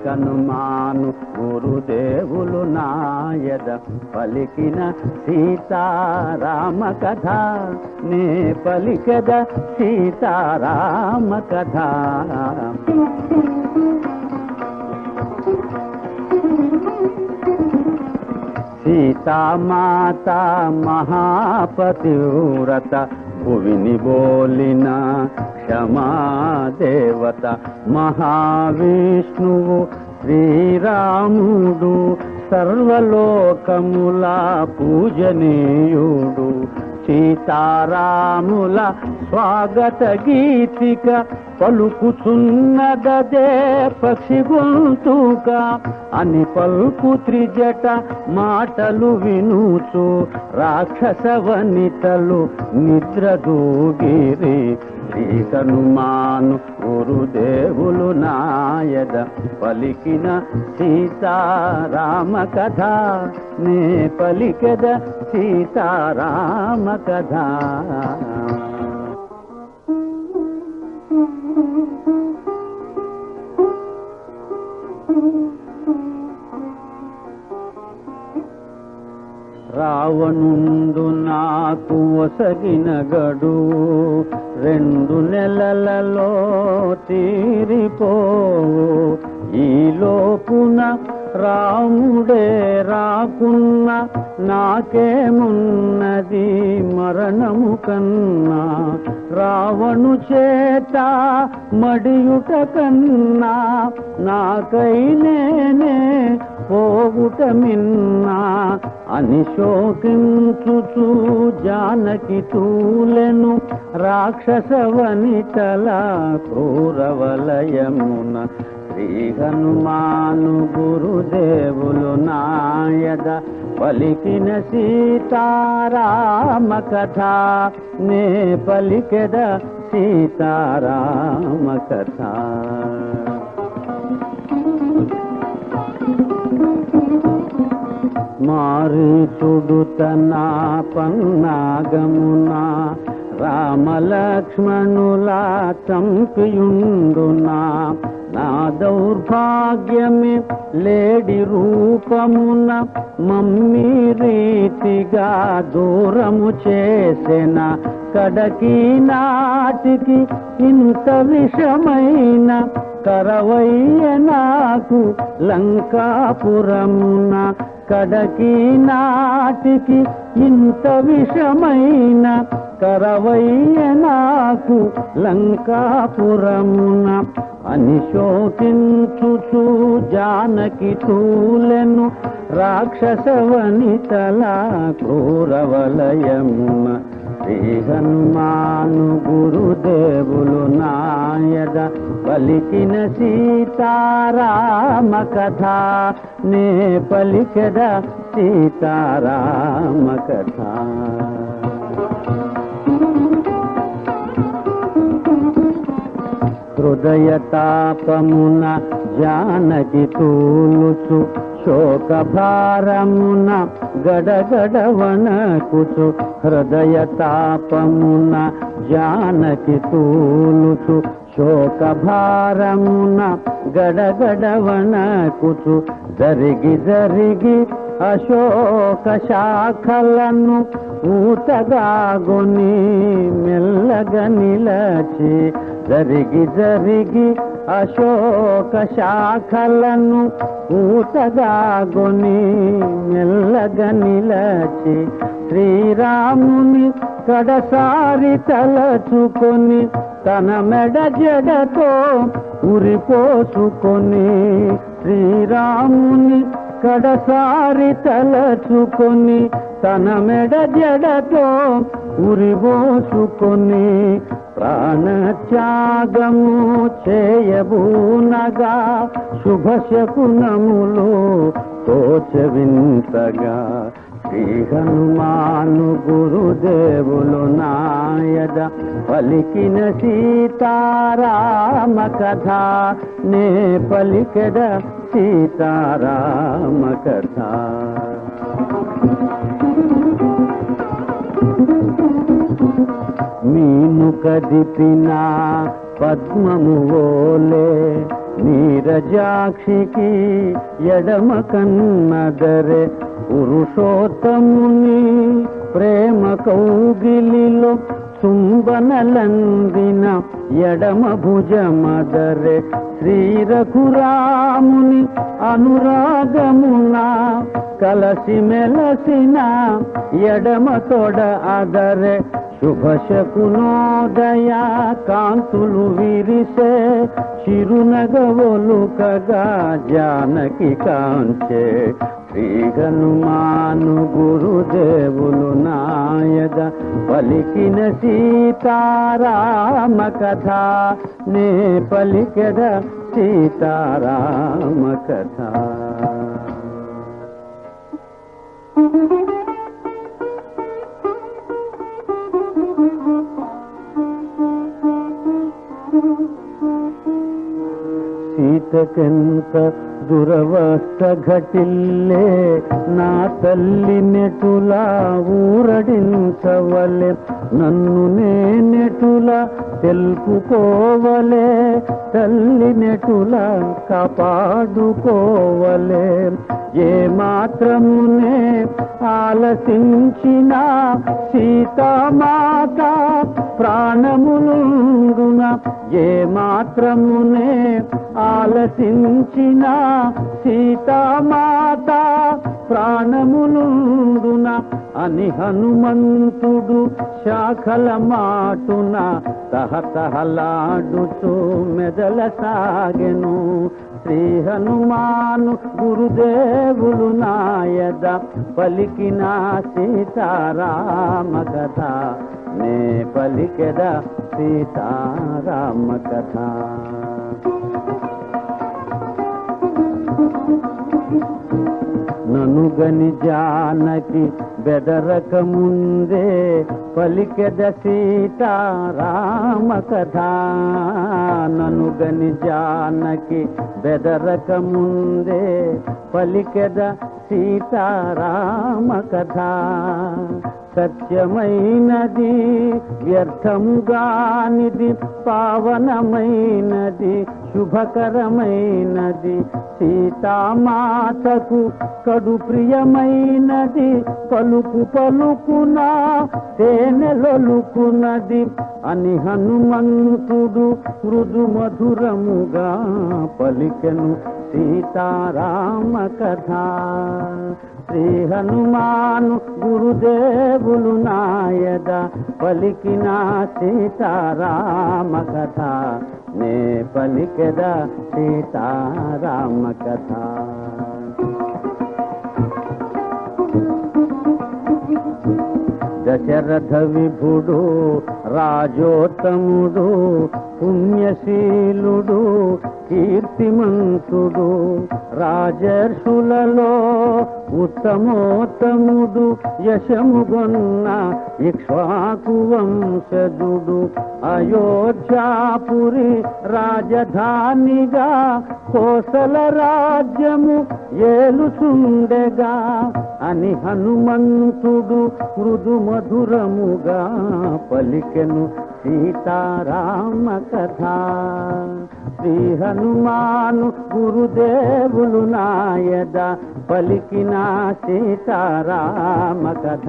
శ్రీకనుమాను గురుదేవులు నాయద పలికిన సీతారామ కథ నే పలికద సీతారామ కథ సీతామాత మహాపతివ్రత భువిని బోలిన క్షమాదేవత మహావిష్ణువు శ్రీరాముడు సర్వలోకముల పూజనీయుడు. సీతారాముల స్వాగత గీతిక పలుకుచున్నదే పక్షి గొంతుక అని పల్పు త్రిజట మాటలు వినుచు రాక్షస వనితలు నిద్ర దూగిరి శ్రీకనుమాను గురుదేవులు నాయద పలికిన సీతారామ కథ. నే పలికద సీతారామ కథ. Mm-hmm. రావణుండు నాకు ఒసగిన గడు. రెండు నెలలలో తీరిపో ఈ లోపున రాముడే రాకున్న నాకేమున్నది మరణము కన్నా. రావణు చేత మడియుట కన్నా నాకై నేనే పోవుట మిన్నా అని శోకించుచు జానకి తూలెను రాక్షసవని క్రూరవలయమున శ్రీ హనుమాను గురుదేవులు నాయద పలికిన సీతారామ కథ నే పలికెద సీతారామ కథ మారీచుడు తన పన్నాగమున రామలక్ష్మణుల చంపియుండునా నా దౌర్భాగ్యమే లేడి రూపమున మమ్మీ రీతిగా దూరము చేసిన. కడకి నాటికి ఇంత విషమైన కరవయ్య నాకు లంకాపురమున కడకి నాటికి ఇంత విషమైన కరవయ్య నాకు లంకాపురమున అనిశోకించుచు జానకి తూలెను రాక్షస వనితల క్రూరవలయమున. శ్రీ హనుమాను గురుదేవులు నాయద పలికిన సీతారామ కథ నే పలికద సీతారామ కథ హృదయ తాపమున జానకి తూలుచు శోక భారమున గడగడవనకుచు హృదయ తాపమున జానకి తూలుచు శోక భారమున గడగడవనకుచు జరిగి జరిగి అశోక శాఖలను ఊతగాగుని మెల్లగా నిలచి జరిగి జరిగి అశోక శాఖలను ఊతగాగుని మెల్లగా నిలచి శ్రీరాముని కడసారి తలచుకొని తన మెడ జడతో ఉరిపోసుకొని శ్రీరాముని కడసారి తలచుకొని తన మెడ జడతో ఉరిబోసుకొని ప్రాణత్యాగము చేయబూనగా శుభశకునములు తోచవింతగా. శ్రీ హనుమాను గురుదేవులు నాయద పలికిన సీతారామ కథ నే పలికెద సీతారామ కథ మీను కదిపిన పద్మము ఓలే నీరజాక్షికి ఎడమ కన్నదరే పురుషోత్తముని ప్రేమ కౌగిలిలో చుంబనలందిన ఎడమ భుజమదరే శ్రీరఘురాముని అనురాగమున కలసి మెలసిన ఎడమ తొడ అదరే శుభశకునోదయ కాంతులు విరిసే చిరునగవొలుకగా జానకి కాంచే శ్రీహనుమాను గురుదేవులు నాయద పలికిన సీతారామ కథ నే పలికద సీతారామ కథ సీతకెంత దురవస్థ ఘటిల్లే నా తల్లి నెటులా ఊరడించవలే నన్ను నేనెటులా తెలుపుకోవలే తల్లి నెటులా కాపాడుకోవలే. ఏ మాత్రమునే ఆలసించిన సీతామాత ప్రాణములుండున ఏ మాత్రమునే ఆలసించిన సీతామాత ప్రాణములుండున అని హనుమంతుడు శాఖల మాటున తహతహలాడుతూ మెదల సాగెను. శ్రీ హనుమాను గురుదేవులు నాయద పలికిన సీతారామ కథ నే పలికెద సీతారామ కథ. నను గని జానకి బెదరక ముందే పలికెద సీతారామ కథ. నను గని జానకి బెదరక ముందే పలికెద సీతారామ కథ. సత్యమైనది వ్యర్థంగానిది పావనమైనది శుభకరమైనది సీతామాతకు కడు ప్రియమైనది పలుకు పలుకున తేనెలొలుకున్నది అని హనుమంతుడు మృదు మధురముగా పలికెను సీతారామ కథ. శ్రీ హనుమాను గురుదేవులు నాయద పలికిన సీతారామ కథ నే పలికెద సీతారామ కథ దశరథ విభుడు రాజోత్తముడు పుణ్యశీలుడు కీర్తిమంతుడు రాజర్షులలో ఉత్తమోత్తముడు యశముగొన్న ఇక్ష్వాకు వంశజుడు. అయోధ్యాపురి రాజధానిగా కోసల రాజ్యము ఏలుచుండెగా. అని హనుమంతుడు మృదు మధురముగా పలికెను సీతారామ కథ. శ్రీ హనుమాను గురుదేవులు నాయద పలికిన సీతారామ కథ.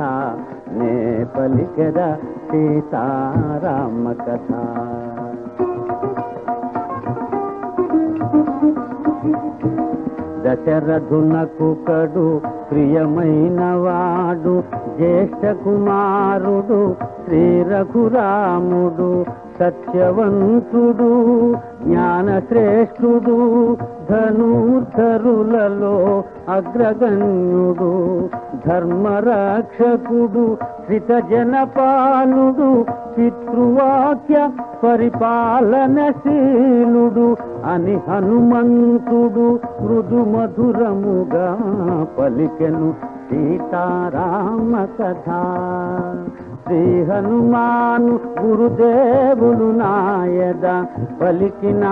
నే పలికెద సీతారామ కథ. దశరథునకు కడు ప్రియమైన వాడు జ్యేష్ఠ కుమారుడు శ్రీ రఘురాముడు సత్యవంతుడు జ్ఞానశ్రేష్ఠుడు ధనుర్ధరులలో అగ్రగణ్యుడు ధర్మరాక్షకుడు శ్రితజనపాలుడు పితృవాక్య పరిపాలనశీలుడు అని హనుమంతుడు మృదు మధురముగా పలికెను సీతారామ కథ. శ్రీ హనుమాను గురుదేవులు నాయద పలికిన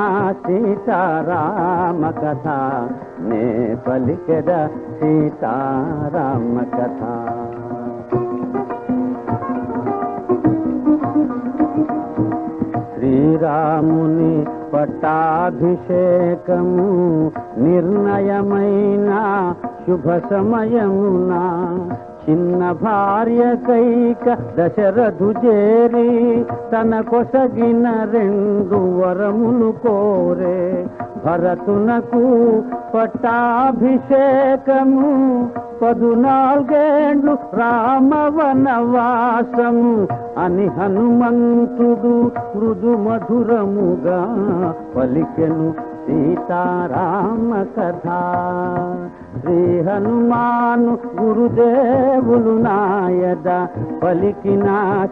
సీతారామ కథ నే పలికెద సీతారామ కథ శ్రీరాముని పట్టాభిషేకము నిర్ణయమైన శుభ సమయమునా చిన్న భార్య కైక దశరథు చేరి తన కొసగిన రెండు వరములు కోరే. భరతునకు పట్టాభిషేకము పదునాలుగేండ్లు రామవనవాసము అని హనుమంతుడు మృదు మధురముగా పలికెను సీతారామ కథ. శ్రీ హనుమాను గురుదేవులు నాయద పలికిన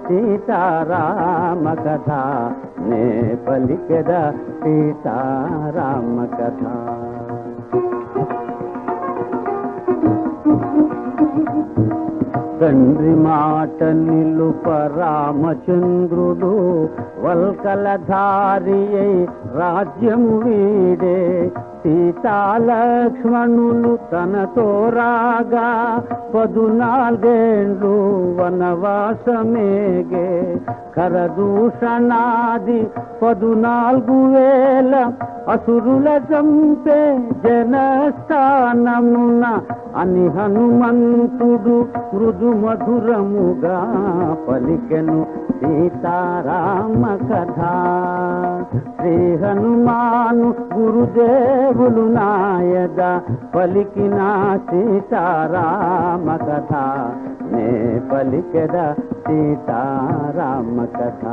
సీతారామ కథ. నే పలికెద సీతారామ కథ. తండ్రి మాట నిలుప రామచంద్రుడు వల్కలధారి అయి రాజ్యము వీడే. సీతాలక్ష్మణులు తనతో రాగా పదునాలుగేండ్లు వనవాసమేగే. కరదూషణాది పదునాలుగు వేల అసురుల చంపే జనస్థానమున అని హనుమంతుడు మృదు మధురముగా పలికెను సీతారామ కథ శ్రీ హనుమాను ప్రభులు నాయద పలికిన సీతారామ కథ. నే పలికెద సీతారామ కథ.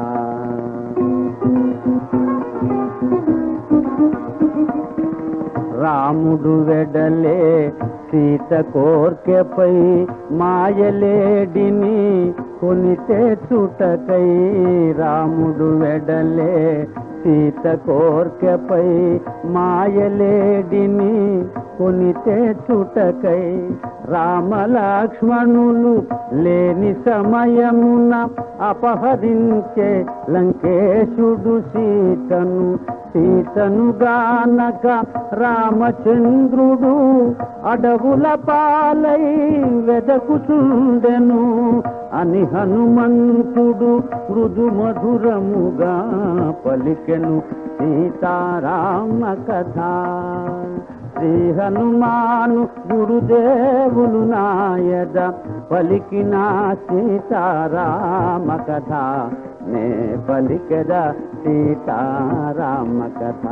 రాముడు వెడలే సీత కోర్కెపై మాయలేడిని కొనితే చుటకై రాముడు వెడలే సీత కోర్కెపై మాయలేడిని కొనితే చుటకై రామలక్ష్మణులు లేని సమయమున అపహరించే లంకేశుడు సీతను సీతనుగానక రామచంద్రుడు అడవుల పాలై వెదకుచుండెను అని హనుమంతుడు మృదు మధురముగా పలికెను సీతారామ కథ. శ్రీ హనుమాను గురుదేవులు నాయద పలికిన సీతారామ కథ నే పలికెద సీతారామ కథ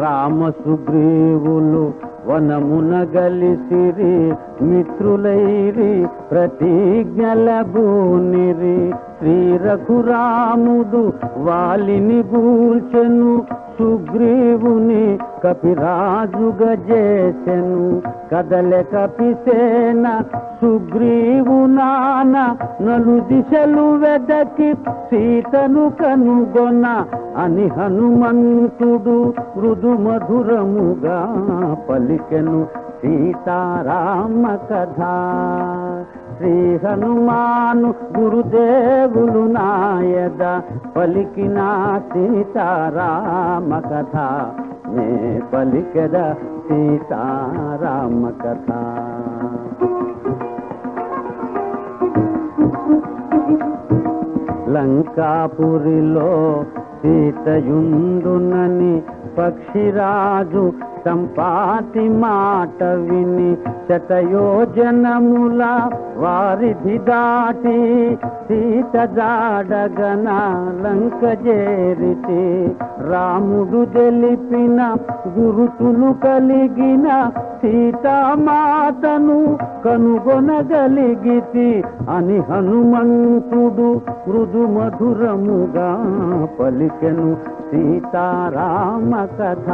రామ సుగ్రీవులు వనమున గలిసిరి మిత్రులైరి ప్రతిజ్ఞల భూనిరి. శ్రీ రఘురాముడు వాలిని భూల్చెను సుగ్రీవుని కపిరాజుగ చేసెను. కదలె కపిసేన సుగ్రీవు నాన నలు దిశలు వెదకి సీతను కనుగొన అని హనుమంతుడు మృదు మధురముగా పలికెను సీతారామ కథ. శ్రీ హనుమాను గురుదేవులు నాయద పలికిన సీతారామ కథ. నే పలికెద సీతారామ కథ. లంకాపురిలో సీతయుందునని పక్షిరాజు సంపాతి మాట విని శతయోజనముల వారిధి దాటి సీత జాడగన లంక చేరితి రాముడు తెలిపిన గురుతులు కలిగిన సీతామాతను కనుగొనగలిగితి అని హనుమంతుడు మృదు మధురముగా పలికెను సీతారామ కథ.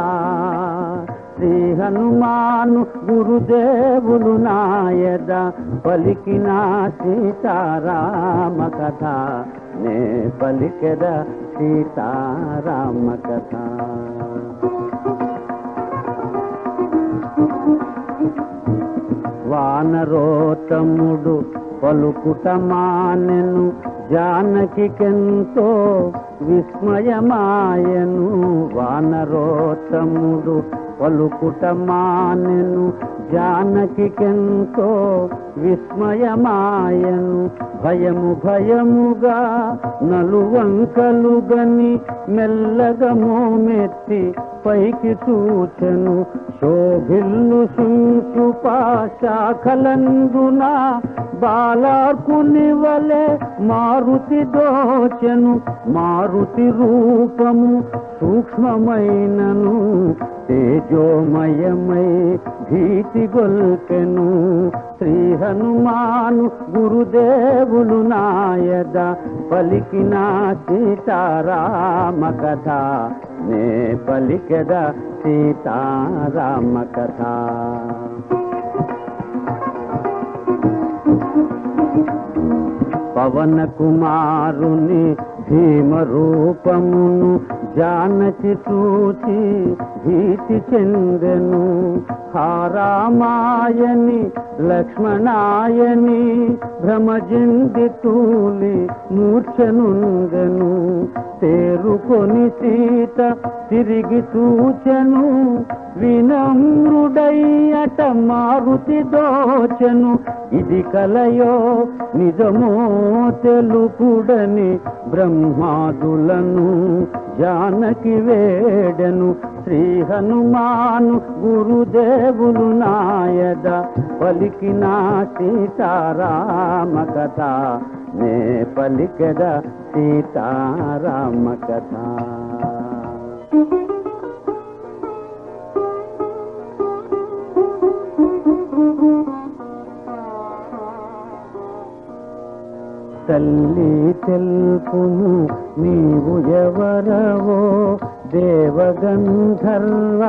శ్రీ హనుమాను గురుదేవులు నాయద పలికిన సీతారామ కథ. నే పలికెద సీతారామ కథ. వానరోతముడు పలుకుట మానెను జానకికెంతో విస్మయమాయను. వానరోతముడు పలుకుట మానెను జానకికెంతో విస్మయమాయను. భయము భయముగా నలువంకలుగని మెల్లగా మోమెత్తి పైకి చూచెను. శోభిల్లు శాఖలందున బాలార్కుని వలె మారుతి దోచెను. మారుతి రూపము సూక్ష్మమైనను తేజోమయమై భీతి గొల్పెను శ్రీ హనుమాను గురుదేవులు నాయద పలికిన సీతారామ కథ నే పలికెద సీతారామ కథ పవన కుమారుని భీమ రూపమును జానకి చూచి భీతి చెందెను హారామాయని లక్ష్మణాయని భ్రమజింది తూలి మూర్ఛనుందెను తేరుకొని సీత తిరిగి చూచెను వినమ్రుడయ్యట మారుతి దోచెను. ఇది కలయో నిజమో తెలుపుడని బ్రహ్మాదులను జానకి వేడెను. శ్రీ హనుమాను గురుదేవులు నాయద పలికిన సీతారామ కథ. నే పలికెద సీతారామ కథ. తల్లి తెలుపును నీవు ఎవరవో దేవగంధర్వ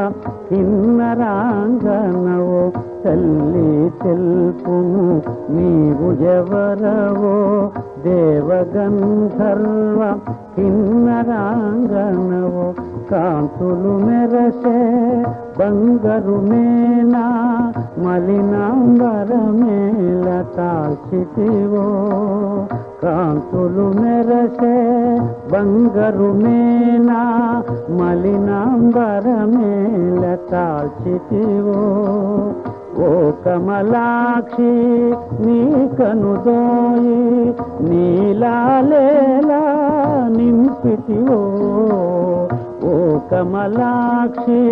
కిన్నరాంగనవో తల్లి తెలుపును నీవు ఎవరవో దేవగంధర్వ కిన్నరాంగణవో కాంతులు మెరసే బంగరు మేనా మలినాంబర మలినాంబరమేల తాల్చితివో కాంతులు మెరసే బంగరు మేనా మలినాంబర మలినాంబరమేల తాల్చితివో ఓ కమలాక్షి నీ కనుదోయి నీలాలేలా నింపితివో. ఓ కమలాక్షి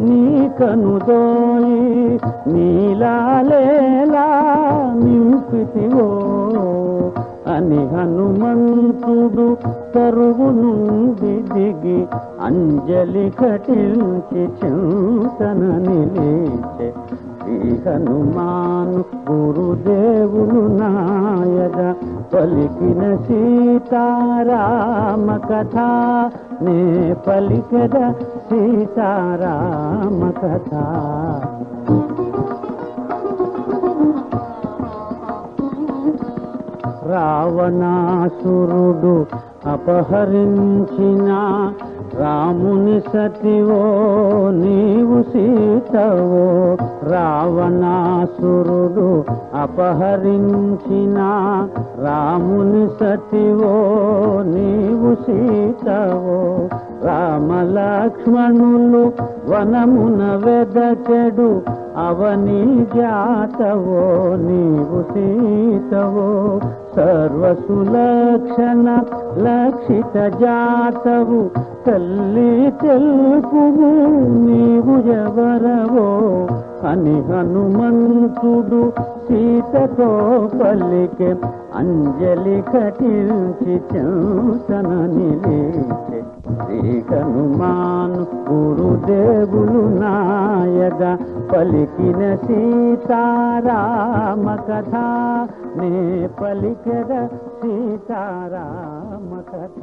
నీ కనుదోయి నీలాలేలా నింపితివో. అని హనుమంతుడు తరువు నుండి దిగి అంజలి కటించి చింతన నిలిచే శ్రీ హనుమాను గురుదేవులు నాయద పలికిన సీతారామ కథ. నే పలికద సీతారామ కథ. రావణాసురుడు అపహరించిన రాముని సతివో నీవు సీతవో రావణాసురుడు అపహరించిన రాముని సతివో నీవు సీతవో. రామలక్ష్మణులు వనమున వెదచెడు అవని జాతవో నీవు సీతవో సర్వసులక్షణ లక్షిత జాతవు తల్లి తెలుపుము నీవు ఎవరవో అని హనుమంతుడు సీతతో పల్లికే అంజలి కటించి చంతన నిలిచే శ్రీ హనుమాను గురుదేవులు నాయగ పలికిన సీతారామ కథ నే పలికర సీతారామ కథ